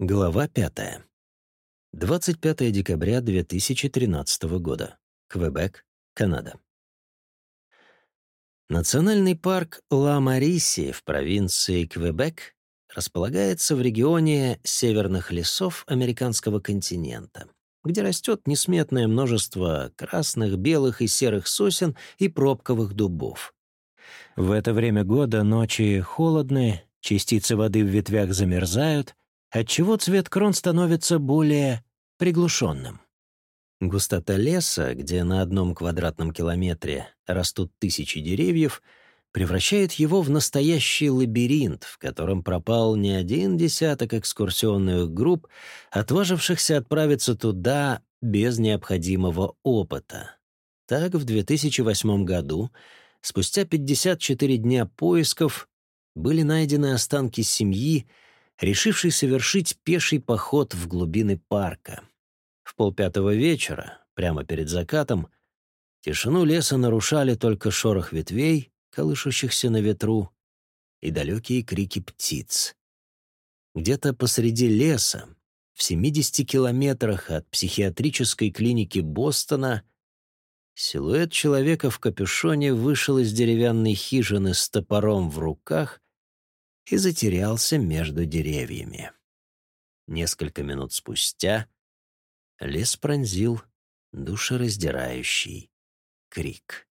Глава 5. 25 декабря 2013 года. Квебек, Канада. Национальный парк Ла-Мариси в провинции Квебек располагается в регионе северных лесов американского континента, где растет несметное множество красных, белых и серых сосен и пробковых дубов. В это время года ночи холодные, частицы воды в ветвях замерзают — отчего цвет крон становится более приглушенным. Густота леса, где на одном квадратном километре растут тысячи деревьев, превращает его в настоящий лабиринт, в котором пропал не один десяток экскурсионных групп, отважившихся отправиться туда без необходимого опыта. Так, в 2008 году, спустя 54 дня поисков, были найдены останки семьи, решивший совершить пеший поход в глубины парка. В полпятого вечера, прямо перед закатом, тишину леса нарушали только шорох ветвей, колышущихся на ветру, и далекие крики птиц. Где-то посреди леса, в 70 километрах от психиатрической клиники Бостона, силуэт человека в капюшоне вышел из деревянной хижины с топором в руках и затерялся между деревьями. Несколько минут спустя лес пронзил душераздирающий крик.